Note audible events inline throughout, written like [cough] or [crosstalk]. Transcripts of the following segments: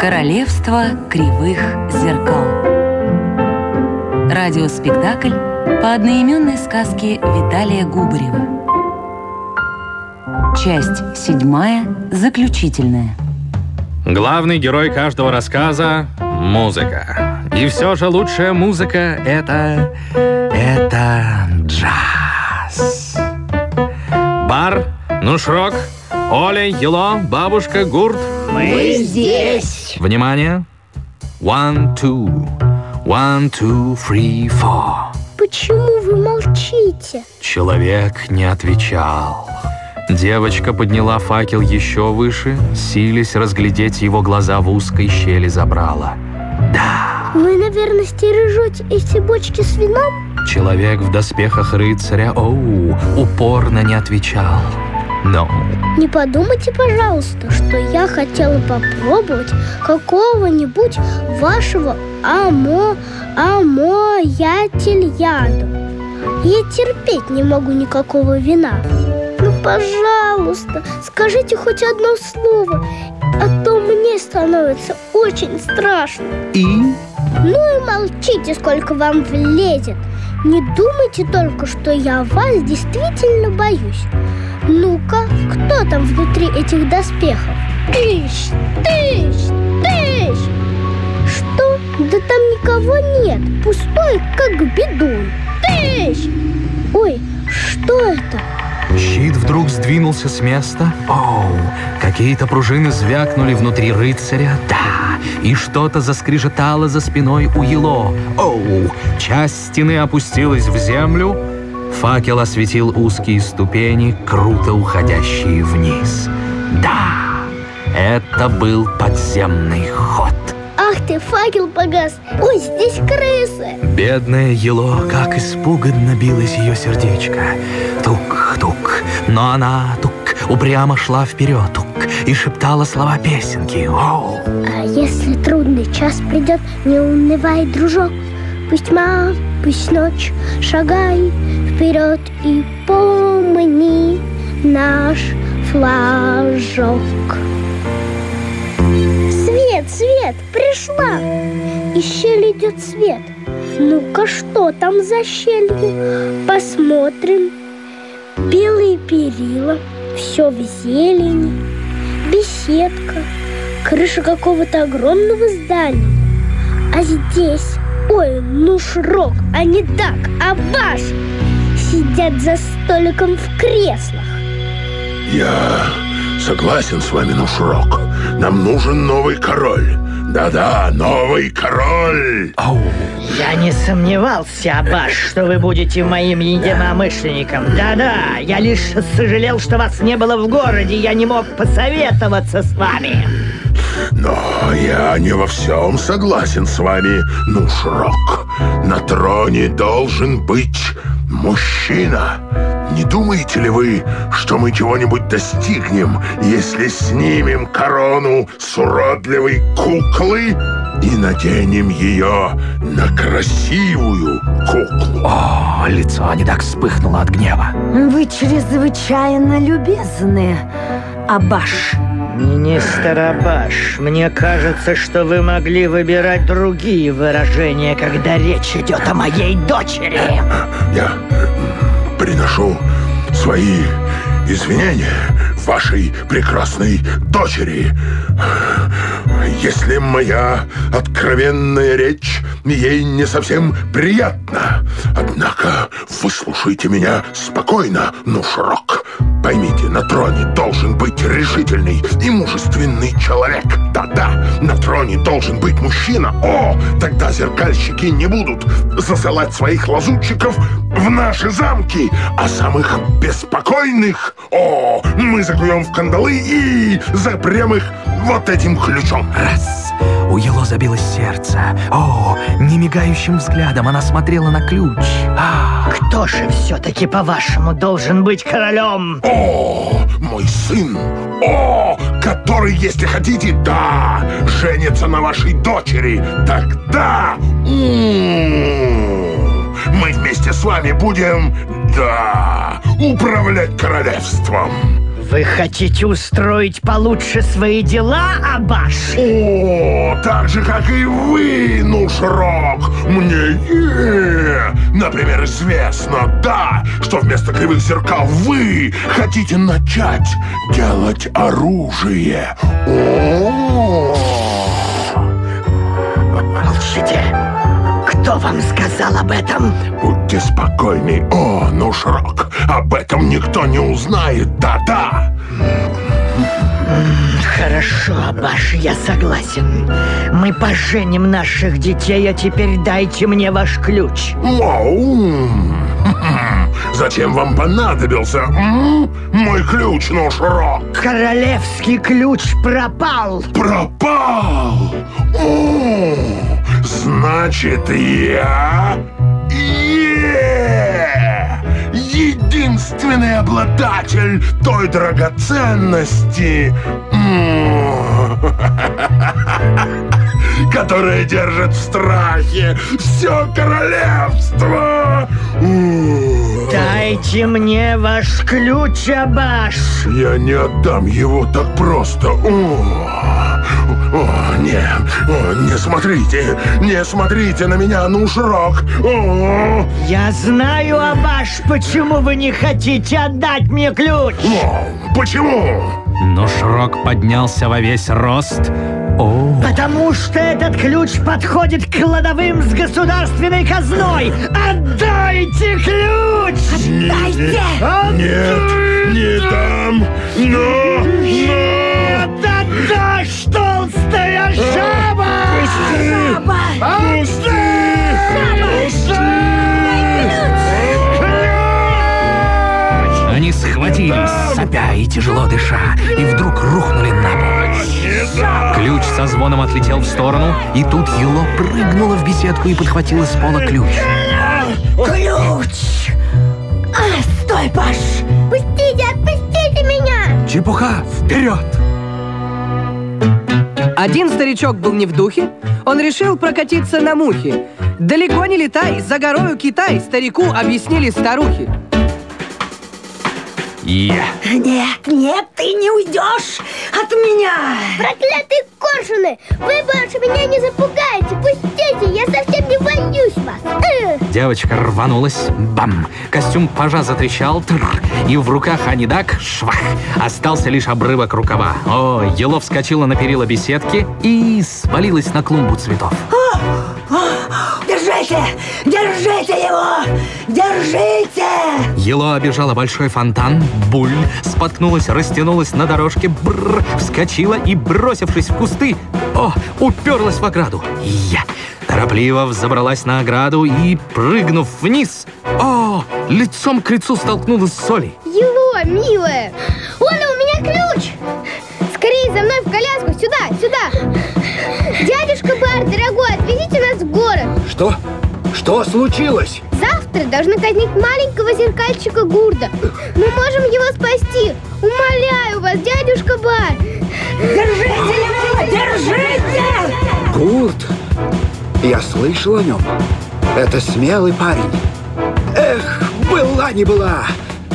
Королевство кривых зеркал. Радиоспектакль по одноименной сказке Виталия Губарева. Часть седьмая, заключительная. Главный герой каждого рассказа — музыка. И все же лучшая музыка — это... это джаз. Бар, Нушрок, Оля, Ело, бабушка, Гурт. Мы здесь. Внимание. One, two. One, two, three, four. Почему вы молчите? Человек не отвечал. Девочка подняла факел еще выше, силясь разглядеть его глаза в узкой щели забрала. Да, Вы, наверное, стережете эти бочки с вином? человек в доспехах рыцаря, оу, упорно не отвечал. Но Не подумайте, пожалуйста, что я хотела попробовать какого-нибудь вашего амо... амоятельяду. Я терпеть не могу никакого вина. Ну, пожалуйста, скажите хоть одно слово, а то мне становится очень страшно. и... Ну и молчите, сколько вам влезет. Не думайте только, что я вас действительно боюсь. Ну-ка, кто там внутри этих доспехов? Тыщ, тыщ, тыщ! Что? Да там никого нет. Пустой, как бедун. Тыщ! Ой, что это? Щит вдруг сдвинулся с места. Оу, какие-то пружины звякнули внутри рыцаря. Да, и что-то заскрежетало за спиной у Ело. Оу, часть стены опустилась в землю. Факел осветил узкие ступени, круто уходящие вниз. Да, это был подземный ход. Ах ты, факел погас. Ой, здесь крысы. Бедная Ело, как испуганно билось ее сердечко. Тук-тук, но она тук упрямо шла вперед, тук, и шептала слова песенки. Оу! А если трудный час придет, не унывай, дружок. Пусть тьма, пусть ночь, шагай вперед и помни наш флажок. Свет, пришла! Из щели идет свет. Ну-ка, что там за щелью? Посмотрим. Белые перила, все в зелени, беседка, крыша какого-то огромного здания. А здесь, ой, ну шрок, а не так, а баш, сидят за столиком в креслах. Я согласен с вами, Нушрок. Нам нужен новый король. Да-да, новый король. Ау! Я не сомневался, Абаш, что вы будете моим единомышленником. Да-да, я лишь сожалел, что вас не было в городе, я не мог посоветоваться с вами. Но я не во всем согласен с вами, Нушрок. На троне должен быть мужчина. Не думаете ли вы, что мы чего-нибудь достигнем, если снимем корону с уродливой куклы и наденем ее на красивую куклу? О, лицо не так вспыхнуло от гнева. Вы чрезвычайно любезны, Абаш. Министр Абаш, мне кажется, что вы могли выбирать другие выражения, когда речь идет о моей дочери. Я приношу свои извинения вашей прекрасной дочери. Если моя откровенная речь ей не совсем приятна. Однако выслушайте меня спокойно, Нушрок. Поймите, на троне должен быть решительный и мужественный человек. Да-да, на троне должен быть мужчина. О, тогда зеркальщики не будут засылать своих лазутчиков в наши замки, а самых беспокойных, о, мы закуем в кандалы и запрем их вот этим ключом. Раз! У Ело забилось сердце. О, немигающим взглядом она смотрела на ключ. А, Кто же все-таки, по-вашему, должен быть королем? О, мой сын! О, который, если хотите, да, женится на вашей дочери. Тогда м, мы вместе с вами будем, да, управлять королевством. Вы хотите устроить получше свои дела, Абаш? О, так же, как и вы, Нушрок. Мне, например, известно, да, что вместо кривых зеркал вы хотите начать делать оружие. О, Молчите. Кто вам сказал об этом? Будьте спокойны, о, Нушрок. Об этом никто не узнает, да-да. Хорошо, Абаш, я согласен. Мы поженим наших детей, а теперь дайте мне ваш ключ. Вау! Зачем вам понадобился мой ключ, Нушрок? Королевский ключ пропал. пропал! О, значит, я... Е! Единственный обладатель той драгоценности, м, [laughs] которая держит в страхе все королевство. Дайте мне ваш ключ, Абаш. Я не отдам его так просто. О, о, не, о, не смотрите, не смотрите на меня, ну шрок. О, Я знаю, Абаш, почему вы не хотите отдать мне ключ. о, почему? Но Шрок поднялся во весь рост. О, Потому что этот ключ подходит к кладовым с государственной казной. Отдайте ключ! Дайте! Нет, не дам, но, но... Отдашь, толстая жаба! Жаба! Пусти! они схватились, сопя и тяжело дыша, и вдруг рухнули на пол. Ключ со звоном отлетел в сторону, и тут Ело прыгнула в беседку и подхватила с пола ключ. Ключ! А, стой, Паш! Пустите, отпустите меня! Чепуха, вперед! Один старичок был не в духе, он решил прокатиться на мухе. Далеко не летай, за горою Китай, старику объяснили старухи. Я. Нет, нет, ты не уйдешь от меня! Проклятые коршуны! Вы больше меня не запугаете! Пустите, я совсем не боюсь вас! Девочка рванулась, бам! Костюм пажа затрещал, тр, и в руках Анидак, швах! Остался лишь обрывок рукава. О, Ело вскочила на перила беседки и свалилась на клумбу цветов. Держите! Держите его! Держите! Ело обежала большой фонтан, буль, споткнулась, растянулась на дорожке, бррр, вскочила и, бросившись в кусты, о, уперлась в ограду. Я торопливо взобралась на ограду и, прыгнув вниз, о, лицом к лицу столкнулась с Солей. Ело, милая! Оля, у меня ключ! Что? Что случилось? Завтра должны казнить маленького зеркальчика Гурда. Мы можем его спасти. Умоляю вас, дядюшка Бар. Держите его! Держите! Гурт. Я слышал о нем. Это смелый парень. Эх, была не была.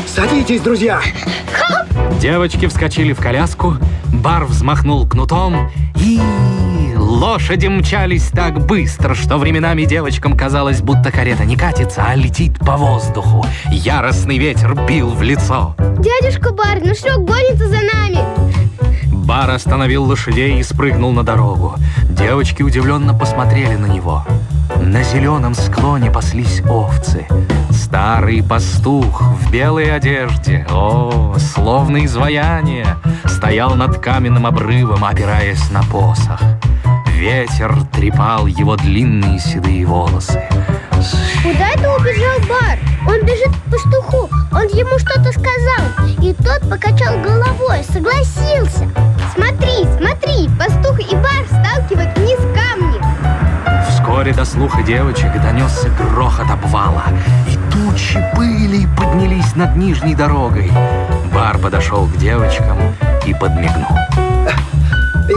Садитесь, друзья. Девочки вскочили в коляску, бар взмахнул кнутом, и лошади мчались так быстро, что временами девочкам казалось, будто карета не катится, а летит по воздуху. Яростный ветер бил в лицо. Дядюшка Бар, ну что, гонится за нами? Бар остановил лошадей и спрыгнул на дорогу. Девочки удивленно посмотрели на него. На зеленом склоне паслись овцы. Старый пастух в белой одежде, о, словно изваяние, стоял над каменным обрывом, опираясь на посох. Ветер трепал его длинные седые волосы. Куда это убежал Бар? Он бежит к пастуху. Он ему что-то сказал. И тот покачал головой, согласился. Смотри, смотри, пастух и Бар сталкивают вниз камни. Вскоре до слуха девочек донесся грохот обвала, и тучи пыли поднялись над нижней дорогой. Бар подошел к девочкам и подмигнул.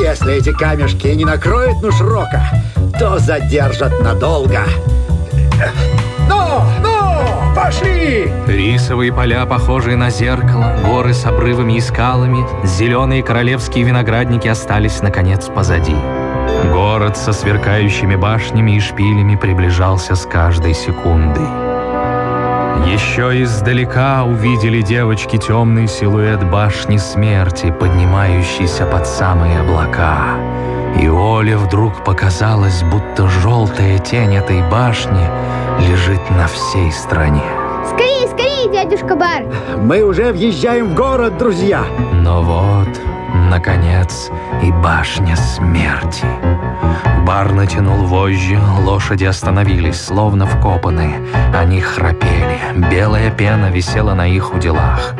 Если эти камешки не накроют Нушрока, то задержат надолго. Ну, ну, башни! Рисовые поля, похожие на зеркало, горы с обрывами и скалами, зеленые королевские виноградники остались, наконец, позади. Город со сверкающими башнями и шпилями приближался с каждой секундой. Еще издалека увидели девочки темный силуэт башни смерти, поднимающийся под самые облака. И Оле вдруг показалось, будто желтая тень этой башни лежит на всей стране. Скорее, скорее, дядюшка Бар! Мы уже въезжаем в город, друзья! Но вот, наконец, и башня смерти. Бар натянул вожжи, лошади остановились, словно вкопанные. Они храпели, белая пена висела на их уделах.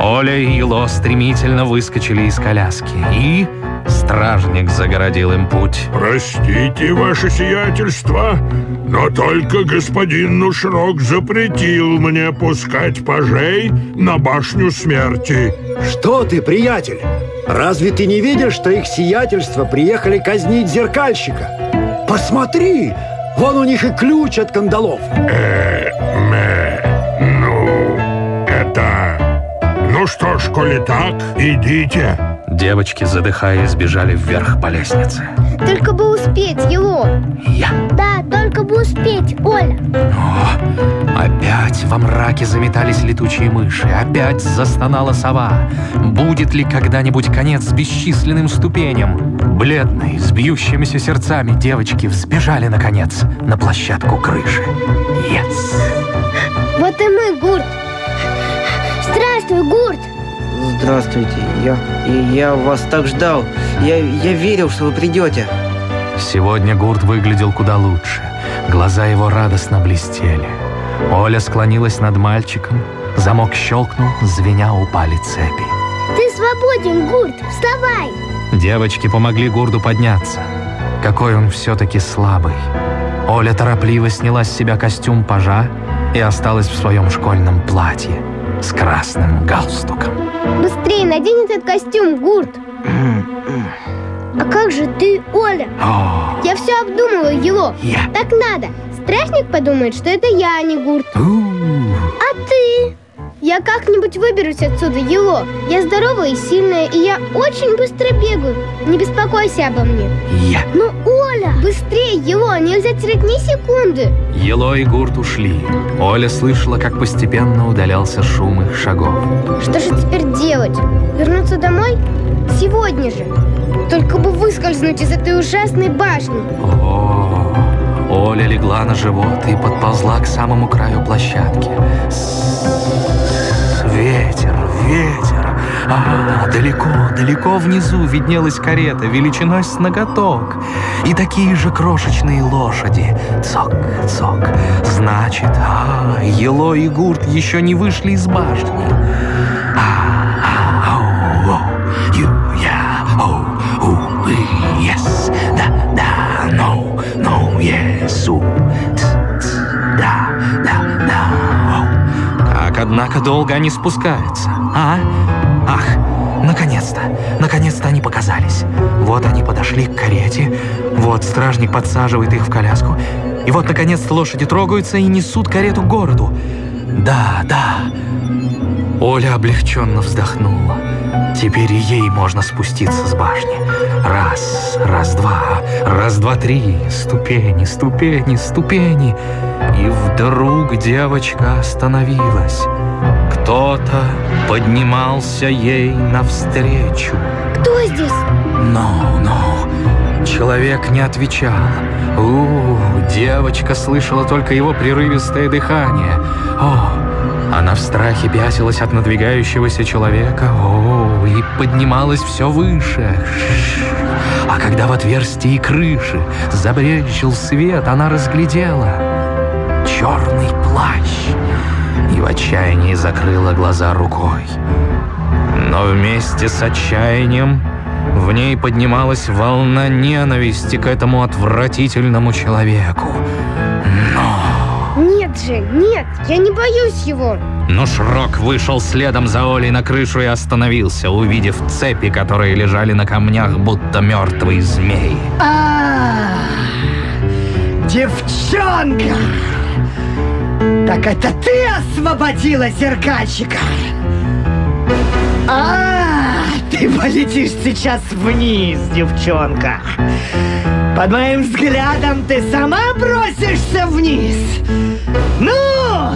Оля и Ело стремительно выскочили из коляски, и стражник загородил им путь. Простите, ваше сиятельство, но только господин Нушрок запретил мне пускать пажей на башню смерти. Что ты, приятель? Разве ты не видишь, что их сиятельство приехали казнить зеркальщика? Посмотри, вон у них и ключ от кандалов. Э, мэ, ну, это... Ну что ж, коли так, идите. Девочки, задыхаясь, бежали вверх по лестнице. Только бы успеть, Ело! Я. Да, только бы успеть, Оля! О, опять во мраке заметались летучие мыши, опять застонала сова. Будет ли когда-нибудь конец бесчисленным ступеням? Бледные, с бьющимися сердцами девочки взбежали, наконец, на площадку крыши. Yes! Вот и мы, Гурт! Здравствуй, Гурт! Здравствуйте, я, и я вас так ждал. Я, я верил, что вы придете. Сегодня Гурт выглядел куда лучше. Глаза его радостно блестели. Оля склонилась над мальчиком. Замок щелкнул, звеня упали цепи. Ты свободен, Гурт! Вставай! Девочки помогли Гурду подняться. Какой он все-таки слабый. Оля торопливо сняла с себя костюм пажа и осталась в своем школьном платье с красным галстуком. Быстрее надень этот костюм, Гурт! [clears throat] А как же ты, Оля? О, Я все обдумываю, Ело. я. Так надо. Стражник подумает, что это я, а не Гурт. У, А ты? Я как-нибудь выберусь отсюда, Ело. Я здоровая и сильная, и я очень быстро бегаю. Не беспокойся обо мне. я. Ну, Оля! Быстрее, Ело, нельзя терять ни секунды. Ело и Гурт ушли. Оля слышала, как постепенно удалялся шум их шагов. Что же теперь делать? Вернуться домой? Сегодня же. Только бы выскользнуть из этой ужасной башни. О, Оля легла на живот и подползла к самому краю площадки. Ветер, ветер. А, далеко, далеко внизу виднелась карета величиной с ноготок. И такие же крошечные лошади. Цок, цок. Значит, а, Ело и Гурт еще не вышли из башни. No, yes, у, ц, ц, да, да, да, оу. Как, однако, долго они спускаются, а? Ах, наконец-то, наконец-то они показались. Вот они подошли к карете, вот стражник подсаживает их в коляску, и вот, наконец-то, лошади трогаются и несут карету к городу. Да, да, Оля облегченно вздохнула. Теперь и ей можно спуститься с башни. Раз, раз, два, раз, два, три. Ступени, ступени, ступени. И вдруг девочка остановилась. Кто-то поднимался ей навстречу. Кто здесь? Но, но, человек не отвечал. У, девочка слышала только его прерывистое дыхание. О, она в страхе пятилась от надвигающегося человека. О, и поднималась все выше. А когда в отверстии крыши забрезжил свет, она разглядела черный плащ и в отчаянии закрыла глаза рукой. Но вместе с отчаянием в ней поднималась волна ненависти к этому отвратительному человеку. Же, нет, я не боюсь его. Но Шрок вышел следом за Олей на крышу и остановился, увидев цепи, которые лежали на камнях, будто мертвые змеи. А, девчонка! Так это ты освободила зеркальщика? А, ты полетишь сейчас вниз, девчонка. Под моим взглядом ты сама бросишься вниз. Ну,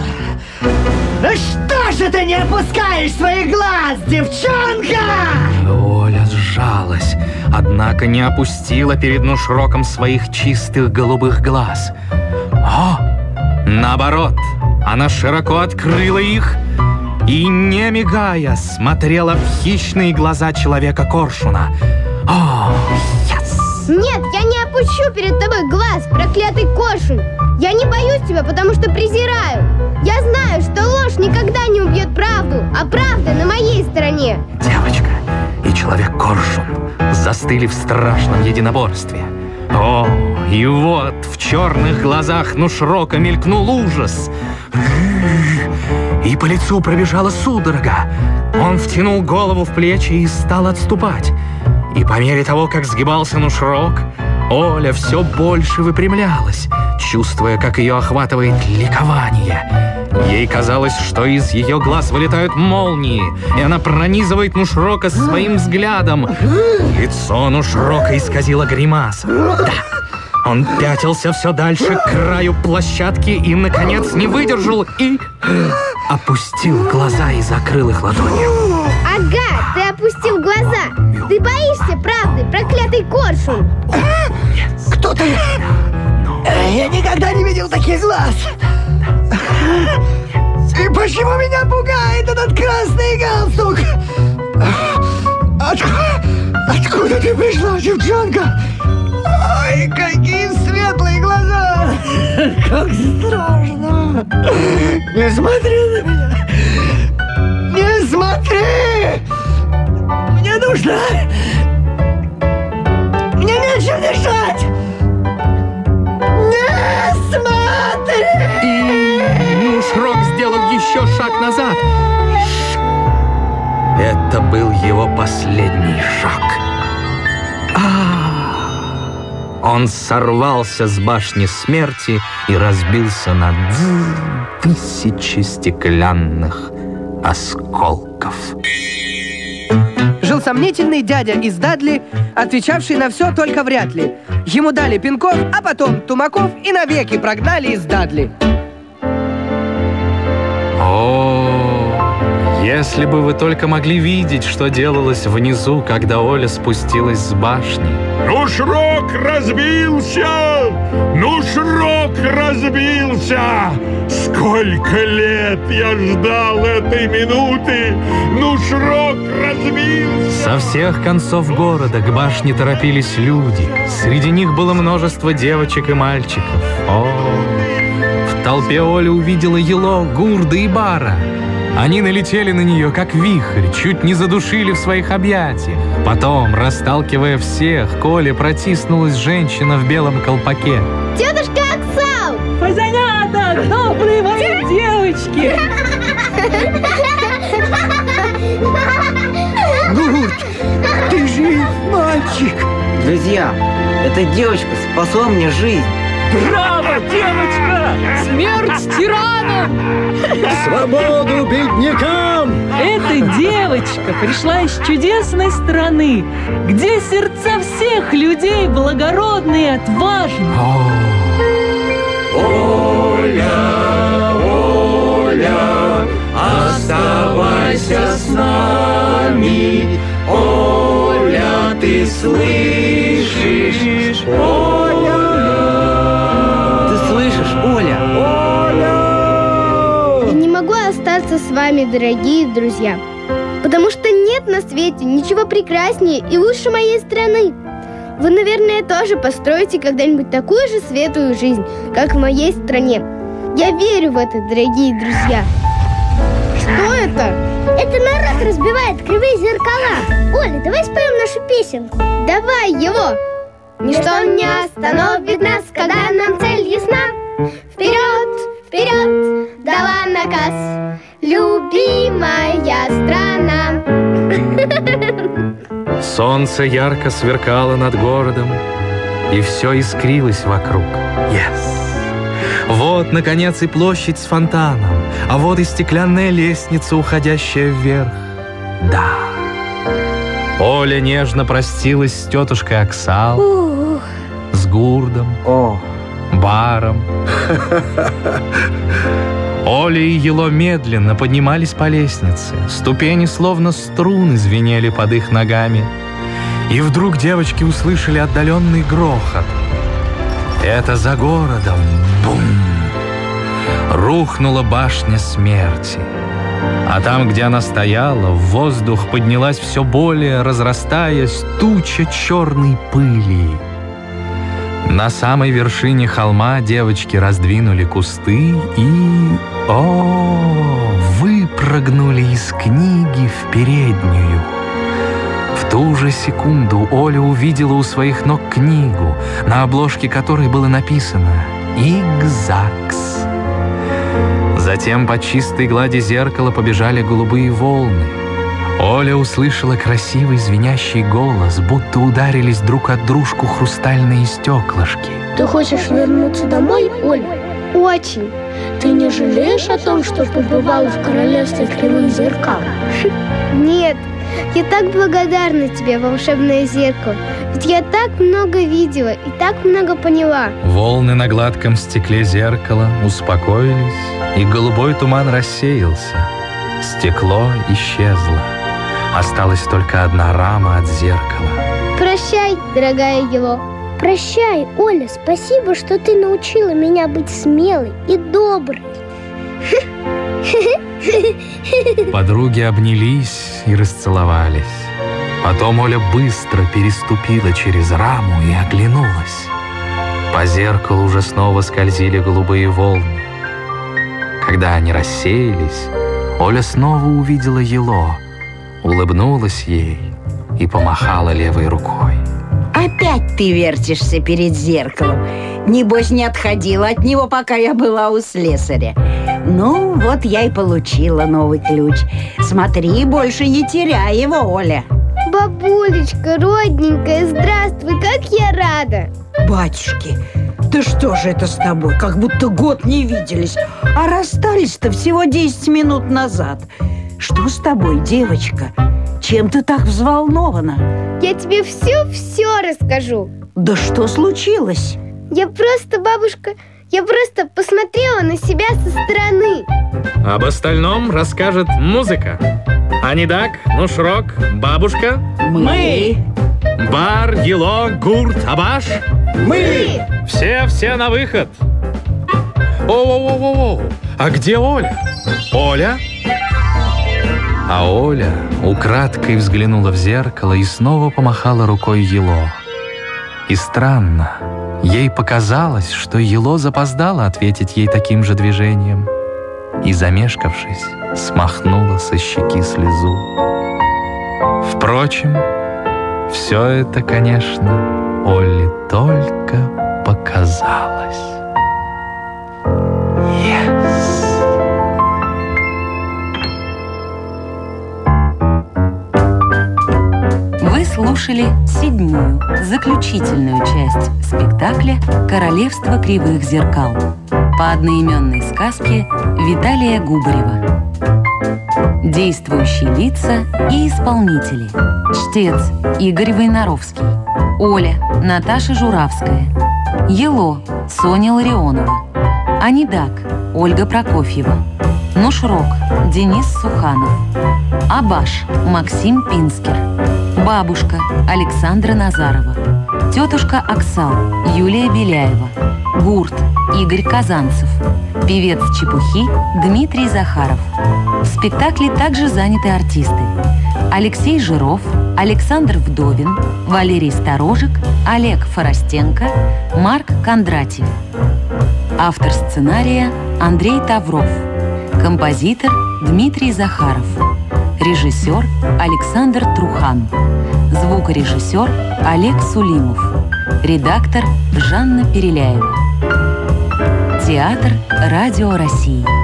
ну что же ты не опускаешь своих глаз, девчонка? Оля сжалась, однако не опустила перед Нушроком своих чистых голубых глаз. О, наоборот, она широко открыла их и, не мигая, смотрела в хищные глаза человека-коршуна. О, yes! Нет, я не опущу перед тобой глаз, проклятый кошель. Я не боюсь тебя, потому что презираю. Я знаю, что ложь никогда не убьет правду, а правда на моей стороне. Девочка и человек-коршун застыли в страшном единоборстве. О, и вот в черных глазах Нушрока мелькнул ужас. И по лицу пробежала судорога. Он втянул голову в плечи и стал отступать. И по мере того, как сгибался Нушрок, Оля все больше выпрямлялась, чувствуя, как ее охватывает ликование. Ей казалось, что из ее глаз вылетают молнии, и она пронизывает Нушрока своим взглядом. Лицо Нушрока исказило гримаса. Да, он пятился все дальше к краю площадки и, наконец, не выдержал и опустил глаза и закрыл их ладонью. Ага, ты опустил глаза. Ты боишься правды, проклятый коршун. Кто ты? Я никогда не видел таких глаз. И почему меня пугает этот красный галстук? Откуда, откуда ты пришла, девчонка? Ой, какие светлые глаза! [laughs] Как страшно! Не смотри на меня! Не смотри! Мне нужно... Мне нечем дышать! Не смотри! Нушрок сделал еще шаг назад. Это был его последний шаг. Он сорвался с башни смерти и разбился на тысячи стеклянных осколков. Жил сомнительный дядя из Дадли, отвечавший на все только вряд ли. Ему дали пинков, а потом тумаков и навеки прогнали из Дадли. Если бы вы только могли видеть, что делалось внизу, когда Оля спустилась с башни. Ну, шрок разбился! Ну, шрок разбился! Сколько лет я ждал этой минуты! Ну, шрок разбился! Со всех концов города к башне торопились люди. Среди них было множество девочек и мальчиков. О, в толпе Оля увидела Ело, Гурда и Бара. Они налетели на нее, как вихрь, чуть не задушили в своих объятиях. Потом, расталкивая всех, к Оле протиснулась женщина в белом колпаке. Тетушка Оксал! Позаняток, добрые мои девочки! Гурт, ты жив, мальчик! Друзья, эта девочка спасла мне жизнь. Браво, девочка! Смерть тиранам! Свободу беднякам! Эта девочка пришла из чудесной страны, где сердца всех людей благородны и отважны. О, Оставайся с нами, Оля, ты слышишь? Оля! Вами, дорогие друзья, потому что нет на свете ничего прекраснее и лучше моей страны. Вы, наверное, тоже построите когда-нибудь такую же светлую жизнь, как в моей стране. Я верю в это, дорогие друзья. Что это? Это народ разбивает кривые зеркала. Оля, давай споем нашу песенку. Давай его. Ничто не остановит нас, когда нам цель ясна. Вперед, вперед, дала наказ, любимая страна. солнце ярко сверкало над городом, и все искрилось вокруг. Yes. Вот, наконец, и площадь с фонтаном, а вот и стеклянная лестница, уходящая вверх. Да. Оля нежно простилась с тетушкой Оксал, Ух, с Гурдом, О, баром. [laughs] Оля и Ело медленно поднимались по лестнице. Ступени словно струны звенели под их ногами. И вдруг девочки услышали отдаленный грохот. Это за городом. Бум! Рухнула башня смерти. А там, где она стояла, в воздух поднялась все более, разрастаясь, туча черной пыли. На самой вершине холма девочки раздвинули кусты и... О, выпрыгнули из книги в переднюю. В ту же секунду Оля увидела у своих ног книгу, на обложке которой было написано «Игзакс». Затем по чистой глади зеркала побежали голубые волны. Оля услышала красивый звенящий голос, будто ударились друг от дружку хрустальные стеклышки. ты хочешь вернуться домой, Оля? Очень. Ты не жалеешь о том, что побывала в королевстве кривых зеркал? Нет, я так благодарна тебе, волшебное зеркало. Ведь я так много видела и так много поняла. Волны на гладком стекле зеркала успокоились, и голубой туман рассеялся. Стекло исчезло. Осталась только одна рама от зеркала. Прощай, дорогая его. Прощай, Оля, спасибо, что ты научила меня быть смелой и доброй. [laughs] Подруги обнялись и расцеловались. Потом Оля быстро переступила через раму и оглянулась. По зеркалу уже снова скользили голубые волны. Когда они рассеялись, Оля снова увидела Ело, улыбнулась ей и помахала левой рукой. Опять ты вертишься перед зеркалом. Небось, не отходила от него, пока я была у слесаря. Ну, вот я и получила новый ключ. Смотри, больше не теряй его, Оля. Бабулечка, родненькая, здравствуй, как я рада. Батюшки, да что же это с тобой? Как будто год не виделись. А расстались-то всего 10 минут назад. Что с тобой, девочка? Чем ты так взволнована? Я тебе все-все расскажу. Да что случилось? Я просто, бабушка, я просто посмотрела на себя со стороны. Об остальном расскажет музыка. Анидак, Нушрок, бабушка, Мы. бар, ело, гурт, абаш. Мы! Все-все на выход. О-о-о-о-о, а где Оля? Оля? А Оля украдкой взглянула в зеркало и снова помахала рукой Ело. И странно, ей показалось, что Ело запоздала ответить ей таким же движением. И, замешкавшись, смахнула со щеки слезу. Впрочем, все это, конечно, Оле только показалось. Слушали седьмую, заключительную часть спектакля «Королевство кривых зеркал» по одноименной сказке Виталия Губарева. Действующие лица и исполнители. Чтец Игорь Войнаровский. Оля Наташа Журавская. Ело Соня Ларионова. Анидак Ольга Прокофьева. Нушрок Денис Суханов. Абаш Максим Пинскер. Бабушка Александра Назарова. Тетушка Оксал Юлия Беляева. Гурт Игорь Казанцев. Певец чепухи Дмитрий Захаров. В спектакле также заняты артисты. Алексей Жиров, Александр Вдовин, Валерий Сторожик, Олег Форостенко, Марк Кондратьев. Автор сценария Андрей Тавров. Композитор Дмитрий Захаров. Режиссер Александр Трухан. Звукорежиссер Олег Сулимов. Редактор Жанна Переляева. Театр Радио России.